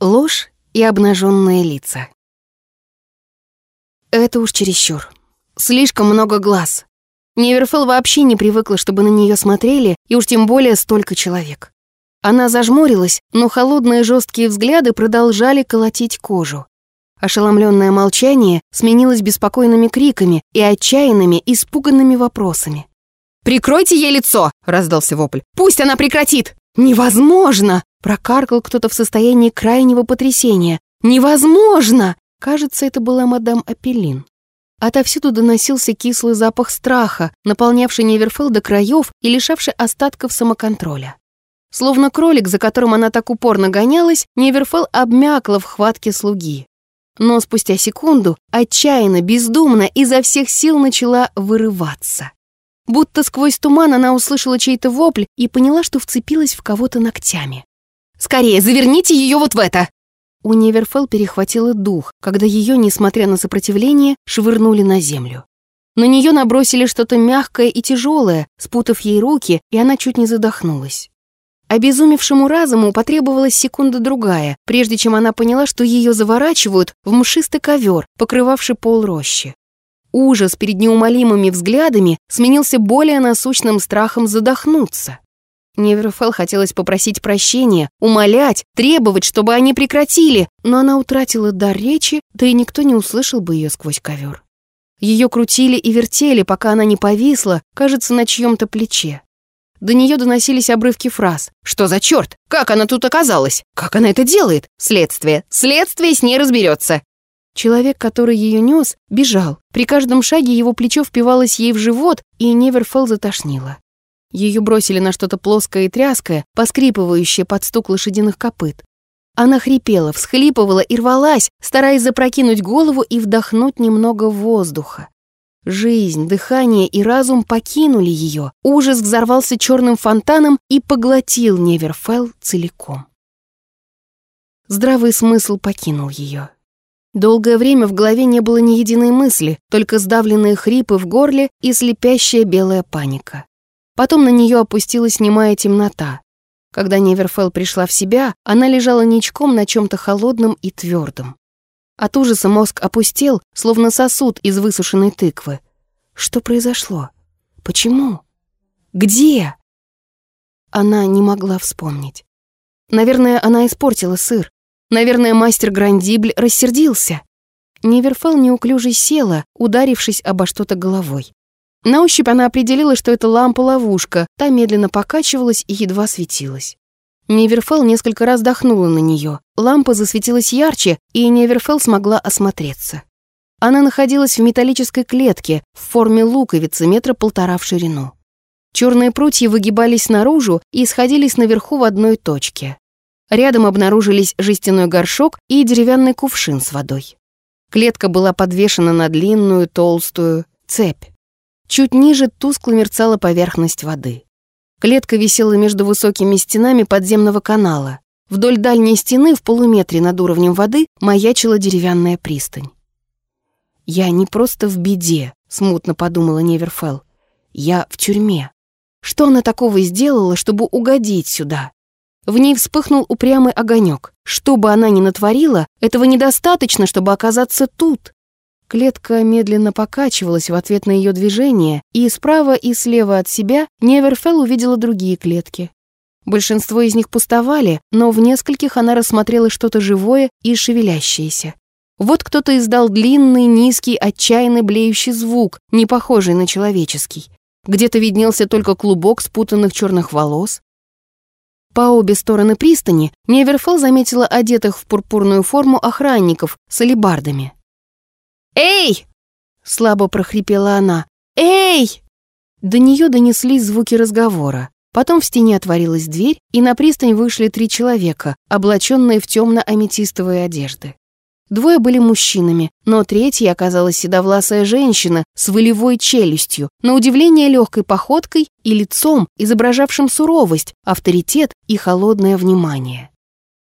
Ложь и обнаженные лица. Это уж чересчур. Слишком много глаз. Неверфелл вообще не привыкла, чтобы на нее смотрели, и уж тем более столько человек. Она зажмурилась, но холодные жесткие взгляды продолжали колотить кожу. Ошеломленное молчание сменилось беспокойными криками и отчаянными, испуганными вопросами. «Прикройте ей лицо!» — раздался вопль. «Пусть она прекратит!» «Невозможно!» — прокаркал кто-то в состоянии крайнего потрясения. «Невозможно!» Кажется, это была мадам Апеллин. Отовсюду доносился кислый запах страха, наполнявший Неверфелл до краев и лишавший остатков самоконтроля. Словно кролик, за которым она так упорно гонялась, Неверфелл обмякла в хватке слуги. Но спустя секунду отчаянно, бездумно, изо всех сил начала вырываться. Будто сквозь туман она услышала чей-то вопль и поняла, что вцепилась в кого-то ногтями. «Скорее, заверните ее вот в это!» У Неверфелл перехватило дух, когда ее, несмотря на сопротивление, швырнули на землю. На нее набросили что-то мягкое и тяжелое, спутав ей руки, и она чуть не задохнулась. Обезумевшему разуму потребовалась секунда-другая, прежде чем она поняла, что ее заворачивают в мшистый ковер, покрывавший пол рощи. Ужас перед неумолимыми взглядами сменился более насущным страхом задохнуться. Неверфелл хотелось попросить прощения, умолять, требовать, чтобы они прекратили, но она утратила дар речи, да и никто не услышал бы ее сквозь ковер. Ее крутили и вертели, пока она не повисла, кажется, на чьем-то плече. До нее доносились обрывки фраз. «Что за черт? Как она тут оказалась? Как она это делает? Следствие! Следствие с ней разберется!» Человек, который ее нес, бежал. При каждом шаге его плечо впивалось ей в живот, и Неверфелл затошнило. Ее бросили на что-то плоское и тряское, поскрипывающее под стук лошадиных копыт. Она хрипела, всхлипывала и рвалась, стараясь запрокинуть голову и вдохнуть немного воздуха. Жизнь, дыхание и разум покинули ее. Ужас взорвался черным фонтаном и поглотил Неверфелл целиком. Здравый смысл покинул ее. Долгое время в голове не было ни единой мысли, только сдавленные хрипы в горле и слепящая белая паника. Потом на нее опустилась немая темнота. Когда Неверфелл пришла в себя, она лежала ничком на чем-то холодном и твердом. От ужаса мозг опустел, словно сосуд из высушенной тыквы. Что произошло? Почему? Где? Она не могла вспомнить. Наверное, она испортила сыр. Наверное, мастер Грандибль рассердился. Неверфелл неуклюже села, ударившись обо что-то головой. На ощупь она определила, что это лампа-ловушка, та медленно покачивалась и едва светилась. Неверфелл несколько раз дохнула на нее. Лампа засветилась ярче, и Неверфелл смогла осмотреться. Она находилась в металлической клетке в форме луковицы метра полтора в ширину. Черные прутья выгибались наружу и сходились наверху в одной точке. Рядом обнаружились жестяной горшок и деревянный кувшин с водой. Клетка была подвешена на длинную, толстую цепь. Чуть ниже тускло мерцала поверхность воды. Клетка висела между высокими стенами подземного канала. Вдоль дальней стены в полуметре над уровнем воды маячила деревянная пристань. «Я не просто в беде», — смутно подумала Неверфелл. «Я в тюрьме. Что она такого сделала, чтобы угодить сюда?» В ней вспыхнул упрямый огонек. Что бы она ни натворила, этого недостаточно, чтобы оказаться тут. Клетка медленно покачивалась в ответ на ее движение, и справа и слева от себя Неверфелл увидела другие клетки. Большинство из них пустовали, но в нескольких она рассмотрела что-то живое и шевелящееся. Вот кто-то издал длинный, низкий, отчаянный блеющий звук, не похожий на человеческий. Где-то виднелся только клубок спутанных черных волос. По обе стороны пристани Неверфелл заметила одетых в пурпурную форму охранников с алебардами. «Эй!» — слабо прохрипела она. «Эй!» До нее донеслись звуки разговора. Потом в стене отворилась дверь, и на пристань вышли три человека, облаченные в темно-аметистовые одежды. Двое были мужчинами, но третьей оказалась седовласая женщина с волевой челюстью, на удивление легкой походкой и лицом, изображавшим суровость, авторитет и холодное внимание.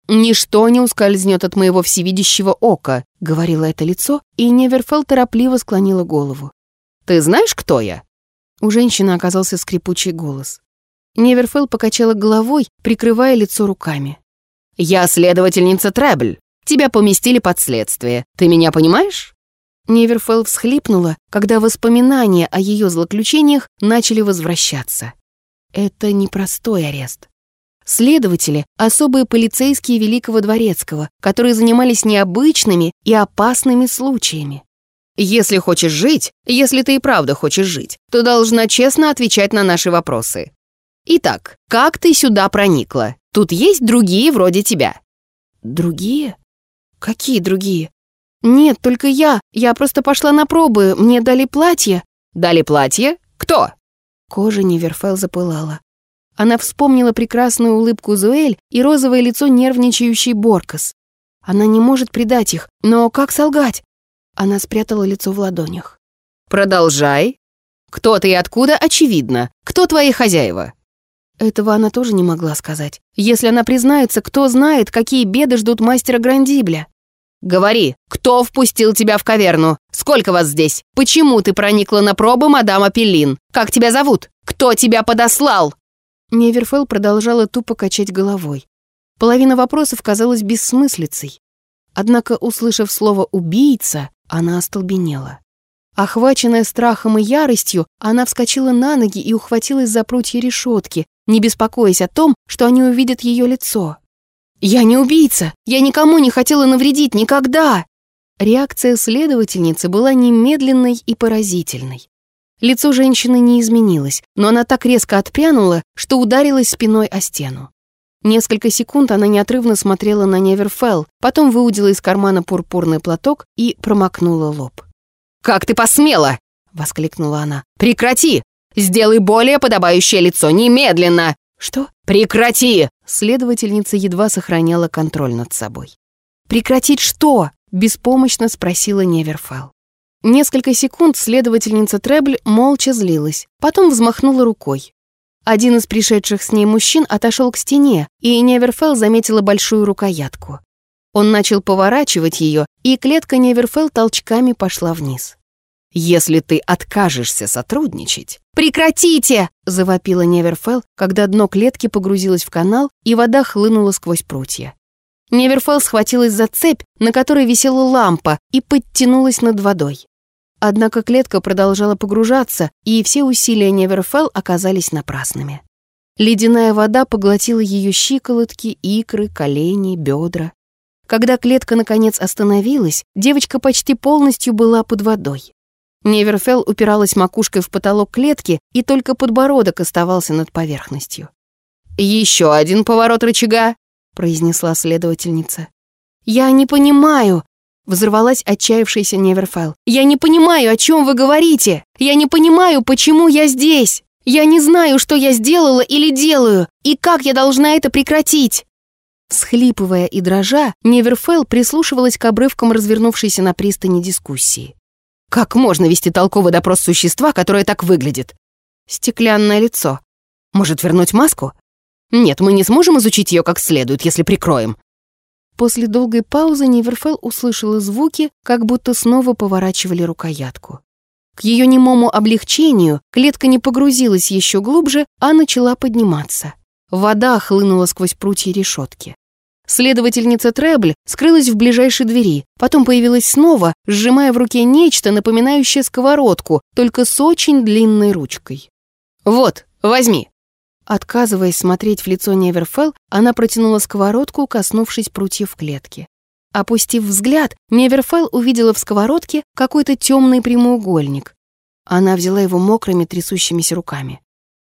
«Ничто не ускользнет от моего всевидящего ока», — говорило это лицо, и Неверфелл торопливо склонила голову. «Ты знаешь, кто я?» У женщины оказался скрипучий голос. Неверфелл покачала головой, прикрывая лицо руками. «Я следовательница Требль. Тебя поместили под следствие. Ты меня понимаешь?» Неверфелл всхлипнула, когда воспоминания о ее злоключениях начали возвращаться. Это непростой арест. Следователи — особые полицейские Великого Дворецкого, которые занимались необычными и опасными случаями. Если хочешь жить, если ты и правда хочешь жить, то должна честно отвечать на наши вопросы. Итак, как ты сюда проникла? Тут есть другие вроде тебя. Другие? Какие другие? Нет, только я. Я просто пошла на пробы. Мне дали платье. Дали платье? Кто? Кожа Неверфел запылала. Она вспомнила прекрасную улыбку Зуэль и розовое лицо нервничающей Боркас. Она не может предать их, но как солгать? Она спрятала лицо в ладонях. «Продолжай. Кто ты и откуда, очевидно. Кто твои хозяева?» Этого она тоже не могла сказать. Если она признается, кто знает, какие беды ждут мастера Грандибля. «Говори, кто впустил тебя в каверну? Сколько вас здесь? Почему ты проникла на пробы мадама Пеллин? Как тебя зовут? Кто тебя подослал?» Неверфелл продолжала тупо качать головой. Половина вопросов казалась бессмыслицей. Однако, услышав слово «убийца», она остолбенела. Охваченная страхом и яростью, она вскочила на ноги и ухватилась за прутья решетки, не беспокоясь о том, что они увидят ее лицо. «Я не убийца! Я никому не хотела навредить никогда!» Реакция следовательницы была немедленной и поразительной. Лицо женщины не изменилось, но она так резко отпрянула, что ударилась спиной о стену. Несколько секунд она неотрывно смотрела на Неверфелл, потом выудила из кармана пурпурный платок и промокнула лоб. «Как ты посмела!» — воскликнула она. «Прекрати! Сделай более подобающее лицо немедленно!» «Что?» «Прекрати!» Следовательница едва сохраняла контроль над собой. «Прекратить что?» — беспомощно спросила Неверфелл. Несколько секунд следовательница Требль молча злилась, потом взмахнула рукой. Один из пришедших с ней мужчин отошел к стене, и Неверфелл заметила большую рукоятку. Он начал поворачивать ее, и клетка Неверфелл толчками пошла вниз. «Если ты откажешься сотрудничать...» «Прекратите!» — завопила Неверфелл, когда дно клетки погрузилось в канал, и вода хлынула сквозь прутья. Неверфелл схватилась за цепь, на которой висела лампа, и подтянулась над водой. Однако клетка продолжала погружаться, и все усилия Неверфелл оказались напрасными. Ледяная вода поглотила ее щиколотки, икры, колени, бедра. Когда клетка наконец остановилась, девочка почти полностью была под водой. Неверфелл упиралась макушкой в потолок клетки, и только подбородок оставался над поверхностью. «Еще один поворот рычага», — произнесла следовательница. «Я не понимаю», Взорвалась отчаявшаяся Неверфелл. «Я не понимаю, о чем вы говорите! Я не понимаю, почему я здесь! Я не знаю, что я сделала или делаю, и как я должна это прекратить!» Схлипывая и дрожа, Неверфелл прислушивалась к обрывкам развернувшейся на пристани дискуссии. «Как можно вести толковый допрос существа, которое так выглядит?» «Стеклянное лицо. Может, вернуть маску?» «Нет, мы не сможем изучить ее как следует, если прикроем. После долгой паузы Неверфелл услышала звуки, как будто снова поворачивали рукоятку. К ее немому облегчению клетка не погрузилась еще глубже, а начала подниматься. Вода хлынула сквозь прутья решетки. Следовательница Требль скрылась в ближайшей двери, потом появилась снова, сжимая в руке нечто, напоминающее сковородку, только с очень длинной ручкой. «Вот, возьми», Отказываясь смотреть в лицо Неверфелл, она протянула сковородку, коснувшись прутьев клетки. Опустив взгляд, Неверфелл увидела в сковородке какой-то темный прямоугольник. Она взяла его мокрыми трясущимися руками.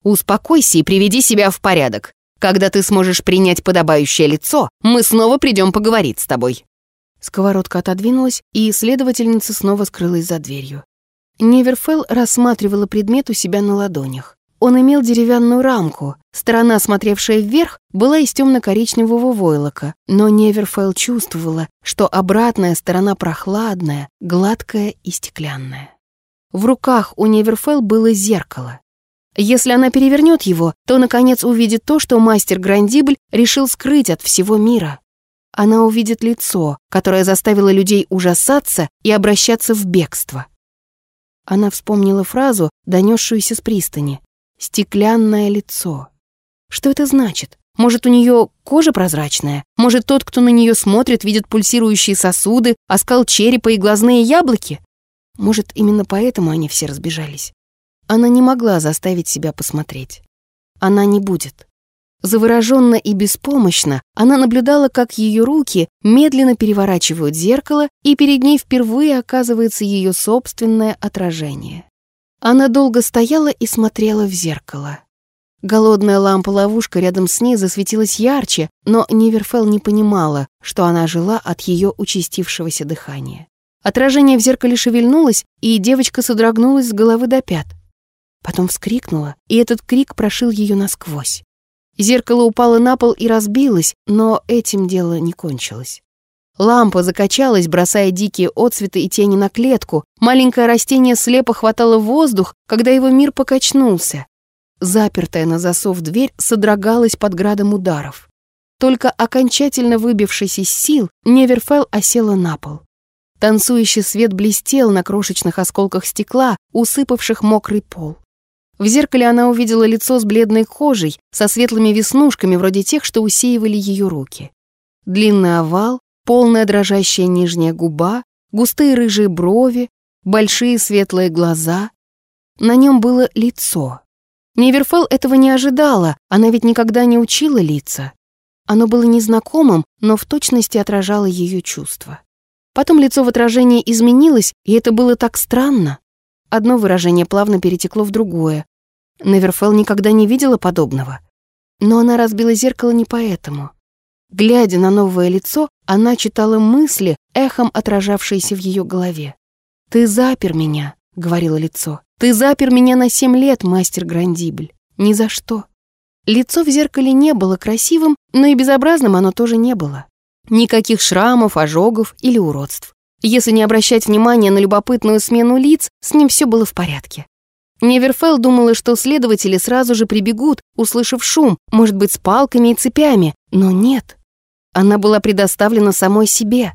«Успокойся и приведи себя в порядок. Когда ты сможешь принять подобающее лицо, мы снова придем поговорить с тобой». Сковородка отодвинулась, и исследовательница снова скрылась за дверью. Неверфелл рассматривала предмет у себя на ладонях. Он имел деревянную рамку. Сторона, смотревшая вверх, была из темно-коричневого войлока, но Неверфелл чувствовала, что обратная сторона прохладная, гладкая и стеклянная. В руках у Неверфелл было зеркало. Если она перевернет его, то, наконец, увидит то, что мастер Грандибль решил скрыть от всего мира. Она увидит лицо, которое заставило людей ужасаться и обращаться в бегство. Она вспомнила фразу, донесшуюся с пристани. Стеклянное лицо. Что это значит? Может, у нее кожа прозрачная? Может, тот, кто на нее смотрит, видит пульсирующие сосуды, оскал черепа и глазные яблоки? Может, именно поэтому они все разбежались? Она не могла заставить себя посмотреть. Она не будет. Завороженно и беспомощно она наблюдала, как ее руки медленно переворачивают зеркало, и перед ней впервые оказывается ее собственное отражение. Она долго стояла и смотрела в зеркало. Голодная лампа-ловушка рядом с ней засветилась ярче, но Неверфелл не понимала, что она жила от ее участившегося дыхания. Отражение в зеркале шевельнулось, и девочка содрогнулась с головы до пят. Потом вскрикнула, и этот крик прошил ее насквозь. Зеркало упало на пол и разбилось, но этим дело не кончилось. Лампа закачалась, бросая дикие отцветы и тени на клетку. Маленькое растение слепо хватало воздух, когда его мир покачнулся. Запертая на засов дверь содрогалась под градом ударов. Только окончательно выбившись из сил, Неверфелл осела на пол. Танцующий свет блестел на крошечных осколках стекла, усыпавших мокрый пол. В зеркале она увидела лицо с бледной кожей, со светлыми веснушками, вроде тех, что усеивали ее руки. Длинный овал, полная дрожащая нижняя губа, густые рыжие брови, большие светлые глаза. На нем было лицо. Неверфелл этого не ожидала, она ведь никогда не учила лица. Оно было незнакомым, но в точности отражало ее чувства. Потом лицо в отражении изменилось, и это было так странно. Одно выражение плавно перетекло в другое. Неверфелл никогда не видела подобного. Но она разбила зеркало не поэтому. Глядя на новое лицо, она читала мысли, эхом отражавшиеся в ее голове. «Ты запер меня», — говорило лицо. «Ты запер меня на семь лет, мастер Грандибль. Ни за что». Лицо в зеркале не было красивым, но и безобразным оно тоже не было. Никаких шрамов, ожогов или уродств. Если не обращать внимания на любопытную смену лиц, с ним все было в порядке. Неверфелл думала, что следователи сразу же прибегут, услышав шум, может быть, с палками и цепями, но нет. Она была предоставлена самой себе.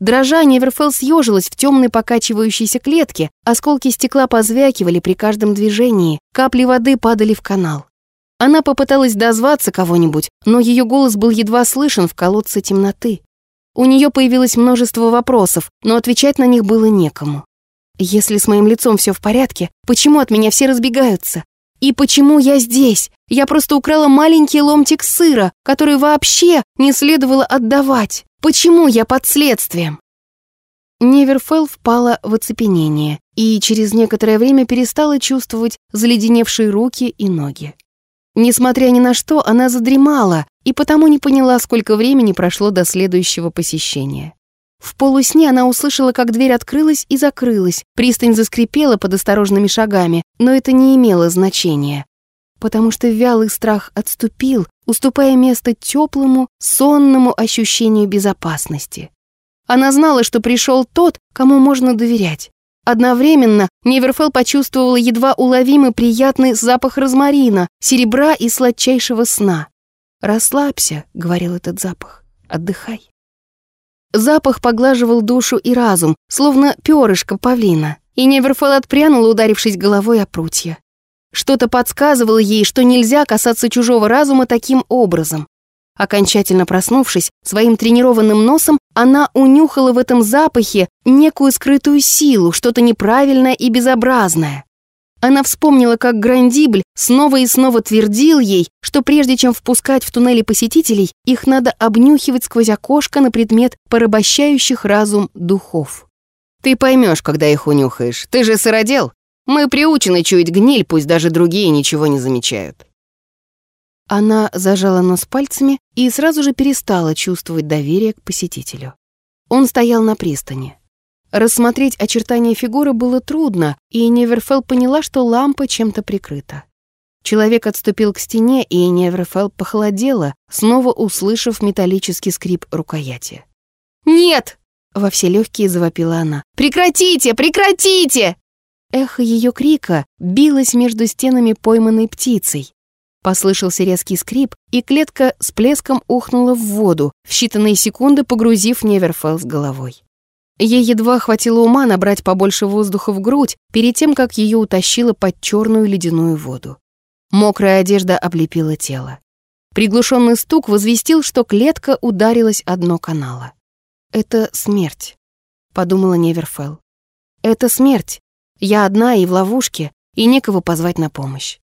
Дрожа, Неверфелл съежилась в темной покачивающейся клетке, осколки стекла позвякивали при каждом движении, капли воды падали в канал. Она попыталась дозваться кого-нибудь, но ее голос был едва слышен в колодце темноты. У нее появилось множество вопросов, но отвечать на них было некому. Если с моим лицом все в порядке, почему от меня все разбегаются? И почему я здесь? Я просто украла маленький ломтик сыра, который вообще не следовало отдавать. Почему я под следствием? Неверфелл впала в оцепенение и через некоторое время перестала чувствовать заледеневшие руки и ноги. Несмотря ни на что, она задремала и потому не поняла, сколько времени прошло до следующего посещения. В полусне она услышала, как дверь открылась и закрылась, пристань заскрипела под осторожными шагами, но это не имело значения, потому что вялый страх отступил, уступая место теплому, сонному ощущению безопасности. Она знала, что пришел тот, кому можно доверять. Одновременно Неверфелл почувствовала едва уловимый приятный запах розмарина, серебра и сладчайшего сна. «Расслабься», — говорил этот запах, — «отдыхай». Запах поглаживал душу и разум, словно перышко павлина, и Неверфелл отпрянула, ударившись головой о прутья. Что-то подсказывало ей, что нельзя касаться чужого разума таким образом. Окончательно проснувшись, своим тренированным носом она унюхала в этом запахе некую скрытую силу, что-то неправильное и безобразное. Она вспомнила, как Грандибль снова и снова твердил ей, что прежде чем впускать в туннели посетителей, их надо обнюхивать сквозь окошко на предмет порабощающих разум духов. «Ты поймешь, когда их унюхаешь. Ты же сыродел. Мы приучены чуять гниль, пусть даже другие ничего не замечают». Она зажала нос пальцами и сразу же перестала чувствовать доверие к посетителю. Он стоял на пристани. Рассмотреть очертания фигуры было трудно, и Неверфелл поняла, что лампа чем-то прикрыта. Человек отступил к стене, и Неверфелл похолодела, снова услышав металлический скрип рукояти. «Нет!» — во все легкие завопила она. «Прекратите! Прекратите!» Эхо ее крика билось между стенами пойманной птицей. Послышался резкий скрип, и клетка с плеском ухнула в воду, в считанные секунды погрузив Неверфелл с головой. Ей едва хватило ума набрать побольше воздуха в грудь перед тем, как ее утащило под черную ледяную воду. Мокрая одежда облепила тело. Приглушенный стук возвестил, что клетка ударилась о дно канала. «Это смерть», — подумала Неверфелл. «Это смерть. Я одна и в ловушке, и некого позвать на помощь».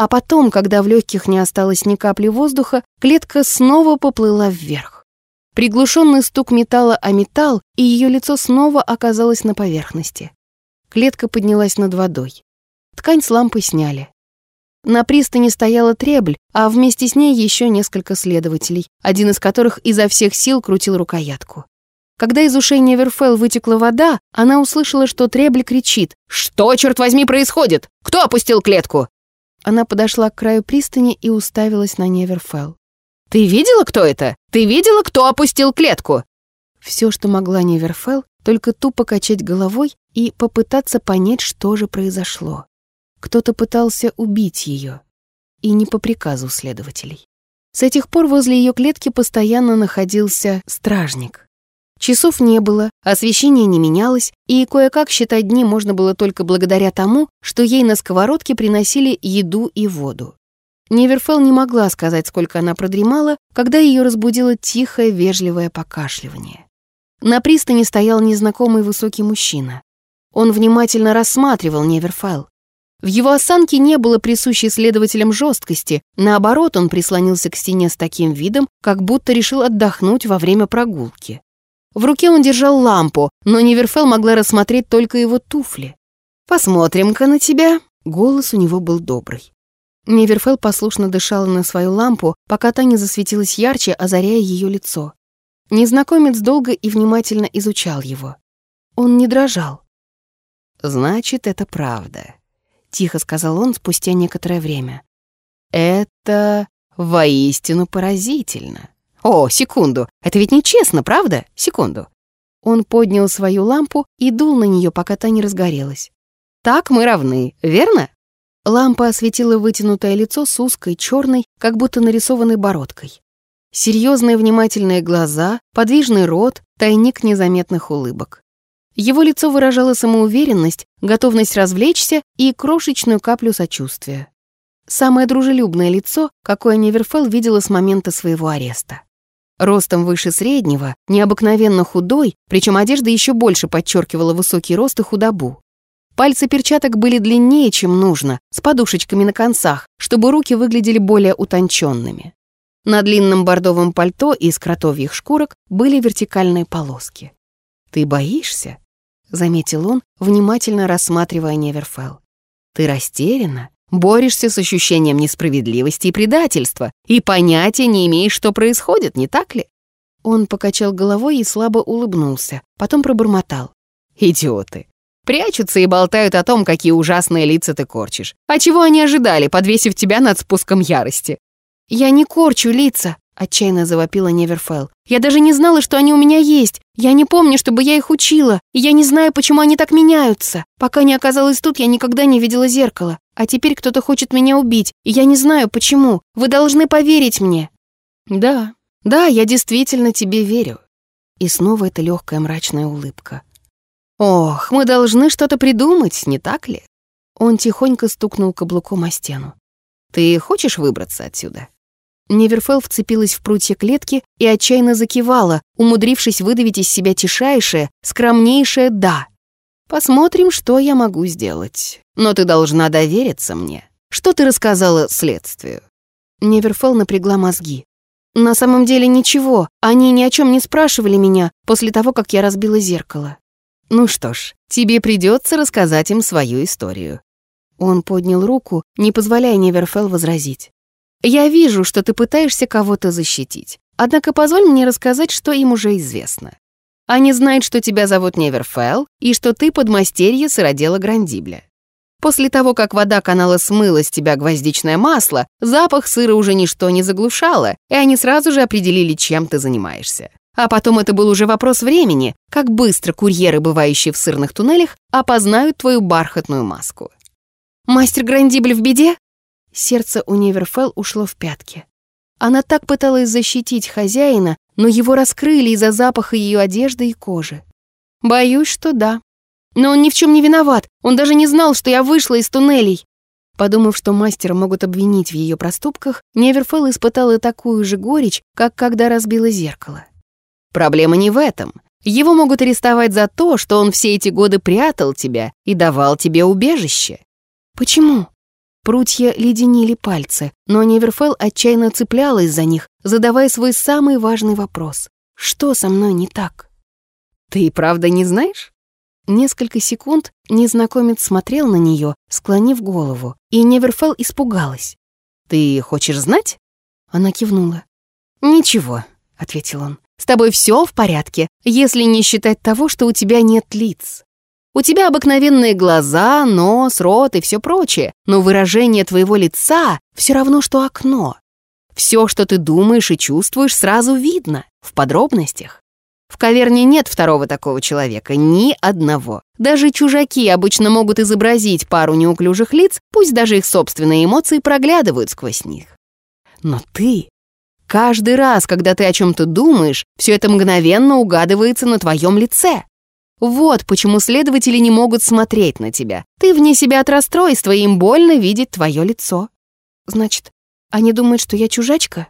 А потом, когда в легких не осталось ни капли воздуха, клетка снова поплыла вверх. Приглушенный стук металла о металл, и ее лицо снова оказалось на поверхности. Клетка поднялась над водой. Ткань с лампы сняли. На пристани стояла требль, а вместе с ней еще несколько следователей, один из которых изо всех сил крутил рукоятку. Когда из ушей Неверфелл вытекла вода, она услышала, что требль кричит «Что, черт возьми, происходит? Кто опустил клетку?» Она подошла к краю пристани и уставилась на Неверфелл. «Ты видела, кто это? Ты видела, кто опустил клетку?» Все, что могла Неверфелл, только тупо качать головой и попытаться понять, что же произошло. Кто-то пытался убить ее, и не по приказу следователей. С этих пор возле ее клетки постоянно находился стражник. Часов не было, освещение не менялось, и кое-как считать дни можно было только благодаря тому, что ей на сковородке приносили еду и воду. Неверфелл не могла сказать, сколько она продремала, когда ее разбудило тихое, вежливое покашливание. На пристани стоял незнакомый высокий мужчина. Он внимательно рассматривал Неверфелл. В его осанке не было присущей следователям жесткости, наоборот, он прислонился к стене с таким видом, как будто решил отдохнуть во время прогулки. В руке он держал лампу, но Неверфел могла рассмотреть только его туфли. «Посмотрим-ка на тебя», — голос у него был добрый. Неверфел послушно дышала на свою лампу, пока та не засветилась ярче, озаряя ее лицо. Незнакомец долго и внимательно изучал его. Он не дрожал. «Значит, это правда», — тихо сказал он спустя некоторое время. «Это воистину поразительно. О, секунду, это ведь нечестно, правда? Секунду». Он поднял свою лампу и дул на нее, пока та не разгорелась. «Так мы равны, верно?» Лампа осветила вытянутое лицо с узкой, черной, как будто нарисованной бородкой. Серьезные внимательные глаза, подвижный рот, тайник незаметных улыбок. Его лицо выражало самоуверенность, готовность развлечься и крошечную каплю сочувствия. Самое дружелюбное лицо, какое Неверфелл видела с момента своего ареста. Ростом выше среднего, необыкновенно худой, причем одежда еще больше подчеркивала высокий рост и худобу. Пальцы перчаток были длиннее, чем нужно, с подушечками на концах, чтобы руки выглядели более утонченными. На длинном бордовом пальто из кротовьих шкурок были вертикальные полоски. «Ты боишься?» — заметил он, внимательно рассматривая Неверфелл. «Ты растеряна, борешься с ощущением несправедливости и предательства, и понятия не имеешь, что происходит, не так ли?» Он покачал головой и слабо улыбнулся, потом пробормотал. «Идиоты! Прячутся и болтают о том, какие ужасные лица ты корчишь. А чего они ожидали, подвесив тебя над спуском ярости?» «Я не корчу лица», Отчаянно завопила Неверфелл. «Я даже не знала, что они у меня есть. Я не помню, чтобы я их учила. И я не знаю, почему они так меняются. Пока не оказалась тут, я никогда не видела зеркала. А теперь кто-то хочет меня убить. И я не знаю, почему. Вы должны поверить мне». «Да, да, я действительно тебе верю». И снова эта легкая мрачная улыбка. «Ох, мы должны что-то придумать, не так ли?» Он тихонько стукнул каблуком о стену. «Ты хочешь выбраться отсюда?» Неверфелл вцепилась в прутья клетки и отчаянно закивала, умудрившись выдавить из себя тишайшее, скромнейшее «да». «Посмотрим, что я могу сделать. Но ты должна довериться мне. Что ты рассказала следствию?» Неверфелл напрягла мозги. «На самом деле ничего. Они ни о чем не спрашивали меня после того, как я разбила зеркало». «Ну что ж, тебе придется рассказать им свою историю». Он поднял руку, не позволяя Неверфелл возразить. Я вижу, что ты пытаешься кого-то защитить. Однако позволь мне рассказать, что им уже известно. Они знают, что тебя зовут Неверфелл и что ты подмастерье сыродела Грандибля. После того, как вода канала смыла с тебя гвоздичное масло, запах сыра уже ничто не заглушало, и они сразу же определили, чем ты занимаешься. А потом это был уже вопрос времени, как быстро курьеры, бывающие в сырных туннелях, опознают твою бархатную маску. «Мастер Грандибль в беде?» Сердце у Неверфелл ушло в пятки. Она так пыталась защитить хозяина, но его раскрыли из-за запаха ее одежды и кожи. Боюсь, что да. Но он ни в чем не виноват. Он даже не знал, что я вышла из туннелей. Подумав, что мастера могут обвинить в ее проступках, Неверфелл испытала такую же горечь, как когда разбила зеркало. Проблема не в этом. Его могут арестовать за то, что он все эти годы прятал тебя и давал тебе убежище. Почему? Прутья леденили пальцы, но Неверфелл отчаянно цеплялась за них, задавая свой самый важный вопрос. Что со мной не так? Ты и правда не знаешь? Несколько секунд незнакомец смотрел на нее, склонив голову, и Неверфелл испугалась. «Ты хочешь знать?» Она кивнула. «Ничего», — ответил он. С тобой все в порядке, если не считать того, что у тебя нет лиц. У тебя обыкновенные глаза, нос, рот и все прочее, но выражение твоего лица все равно, что окно. Все, что ты думаешь и чувствуешь, сразу видно, в подробностях. В каверне нет второго такого человека, ни одного. Даже чужаки обычно могут изобразить пару неуклюжих лиц, пусть даже их собственные эмоции проглядывают сквозь них. Но ты Каждый раз, когда ты о чем-то думаешь, все это мгновенно угадывается на твоем лице. Вот почему следователи не могут смотреть на тебя. Ты вне себя от расстройства, им больно видеть твое лицо. Значит, они думают, что я чужачка?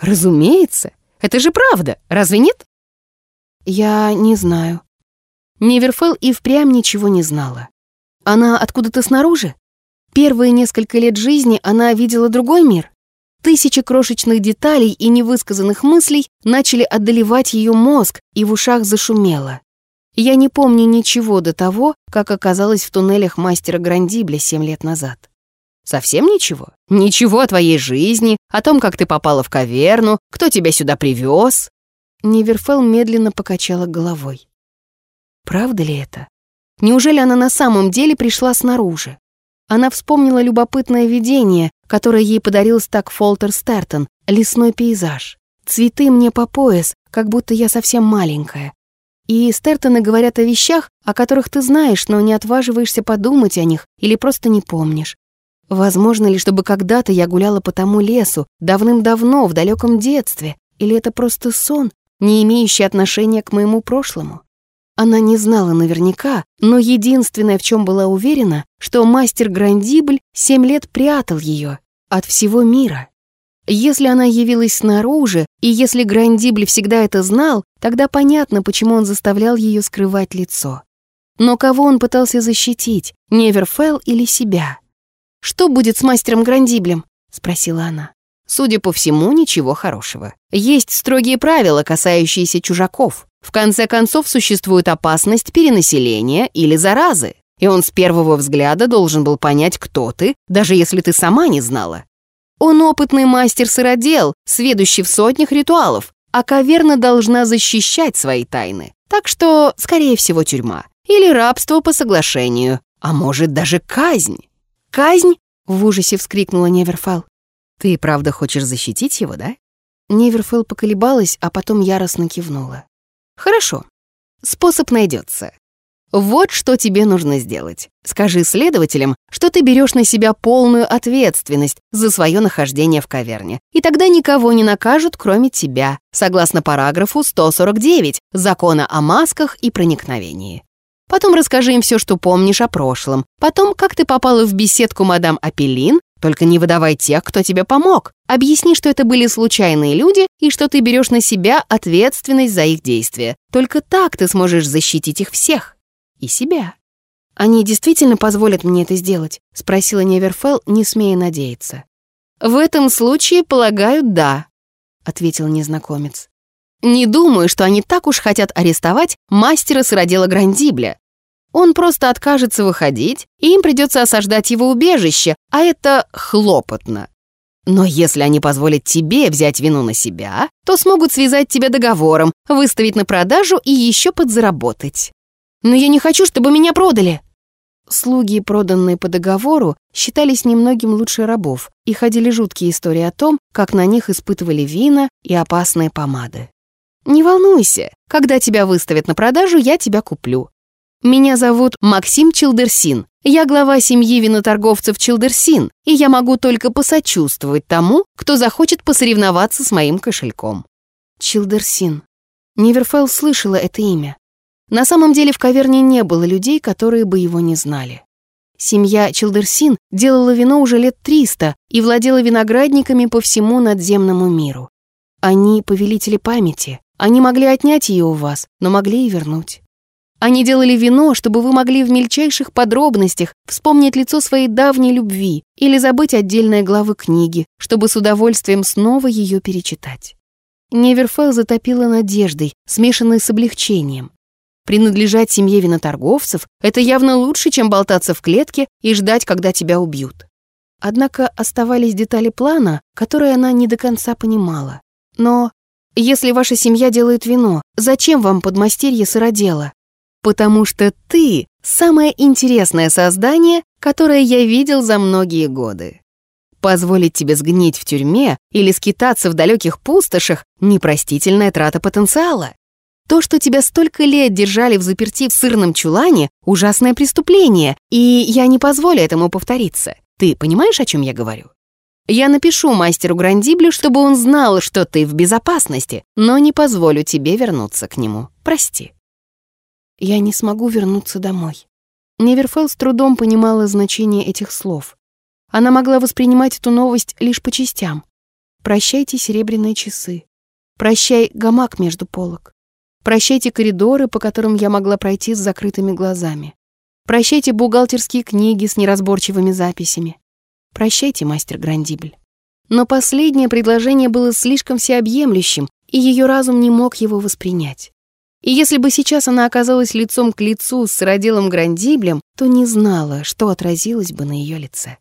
Разумеется. Это же правда, разве нет? Я не знаю. Неверфелл и впрямь ничего не знала. Она откуда-то снаружи? Первые несколько лет жизни она видела другой мир? Тысячи крошечных деталей и невысказанных мыслей начали одолевать ее мозг, и в ушах зашумело. Я не помню ничего до того, как оказалась в туннелях мастера Грандибля семь лет назад. Совсем ничего? Ничего о твоей жизни, о том, как ты попала в каверну, кто тебя сюда привез? Неверфел медленно покачала головой. Правда ли это? Неужели она на самом деле пришла снаружи? Она вспомнила любопытное видение, которое ей подарил Стак Фолтер Стертон, лесной пейзаж. Цветы мне по пояс, как будто я совсем маленькая. И Стертоны говорят о вещах, о которых ты знаешь, но не отваживаешься подумать о них или просто не помнишь. Возможно ли, чтобы когда-то я гуляла по тому лесу, давным-давно, в далеком детстве, или это просто сон, не имеющий отношения к моему прошлому? Она не знала наверняка, но единственное, в чем была уверена, что мастер Грандибль семь лет прятал ее от всего мира. Если она явилась снаружи, и если Грандибль всегда это знал, тогда понятно, почему он заставлял ее скрывать лицо. Но кого он пытался защитить, Неверфелл или себя? «Что будет с мастером Грандиблем?» — спросила она. Судя по всему, ничего хорошего. Есть строгие правила, касающиеся чужаков. В конце концов, существует опасность перенаселения или заразы. И он с первого взгляда должен был понять, кто ты, даже если ты сама не знала. Он опытный мастер-сыродел, сведущий в сотнях ритуалов, а каверна должна защищать свои тайны. Так что, скорее всего, тюрьма. Или рабство по соглашению. А может, даже казнь. «Казнь?» — в ужасе вскрикнула Неверфелл. «Ты правда хочешь защитить его, да?» Неверфелл поколебалась, а потом яростно кивнула. Хорошо. Способ найдется. Вот что тебе нужно сделать. Скажи следователям, что ты берешь на себя полную ответственность за свое нахождение в каверне, и тогда никого не накажут, кроме тебя, согласно параграфу 149 Закона о масках и проникновении. Потом расскажи им все, что помнишь о прошлом. Потом, как ты попала в беседку мадам Апеллин только не выдавай тех, кто тебе помог. Объясни, что это были случайные люди и что ты берешь на себя ответственность за их действия. Только так ты сможешь защитить их всех. И себя. «Они действительно позволят мне это сделать?» — спросила Неверфелл, не смея надеяться. «В этом случае, полагаю, да», — ответил незнакомец. «Не думаю, что они так уж хотят арестовать мастера сыродела Грандибля. Он просто откажется выходить, и им придется осаждать его убежище, а это хлопотно. Но если они позволят тебе взять вину на себя, то смогут связать тебя договором, выставить на продажу и еще подзаработать. Но я не хочу, чтобы меня продали. Слуги, проданные по договору, считались немногим лучше рабов, и ходили жуткие истории о том, как на них испытывали вина и опасные помады. «Не волнуйся, когда тебя выставят на продажу, я тебя куплю. Меня зовут Максим Челдерсин. Я глава семьи виноторговцев Челдерсин, и я могу только посочувствовать тому, кто захочет посоревноваться с моим кошельком». Челдерсин. Неверфелл слышала это имя. На самом деле в каверне не было людей, которые бы его не знали. Семья Челдерсин делала вино уже лет 300 и владела виноградниками по всему надземному миру. Они повелители памяти. Они могли отнять ее у вас, но могли и вернуть. Они делали вино, чтобы вы могли в мельчайших подробностях вспомнить лицо своей давней любви или забыть отдельные главы книги, чтобы с удовольствием снова ее перечитать. Неверфелл затопила надеждой, смешанной с облегчением. Принадлежать семье виноторговцев — это явно лучше, чем болтаться в клетке и ждать, когда тебя убьют. Однако оставались детали плана, которые она не до конца понимала. Но если ваша семья делает вино, зачем вам подмастерье сыродела? Потому что ты — самое интересное создание, которое я видел за многие годы. Позволить тебе сгнить в тюрьме или скитаться в далеких пустошах — непростительная трата потенциала. То, что тебя столько лет держали в заперти в сырном чулане, ужасное преступление, и я не позволю этому повториться. Ты понимаешь, о чем я говорю? Я напишу мастеру Грандиблю, чтобы он знал, что ты в безопасности, но не позволю тебе вернуться к нему. Прости. Я не смогу вернуться домой. Неверфелл с трудом понимала значение этих слов. Она могла воспринимать эту новость лишь по частям. Прощайте серебряные часы. Прощай гамак между полок. Прощайте коридоры, по которым я могла пройти с закрытыми глазами. Прощайте бухгалтерские книги с неразборчивыми записями. Прощайте, мастер Грандибль. Но последнее предложение было слишком всеобъемлющим, и ее разум не мог его воспринять. И если бы сейчас она оказалась лицом к лицу с родилом Грандиблем, то не знала, что отразилось бы на ее лице.